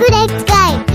くれっかい。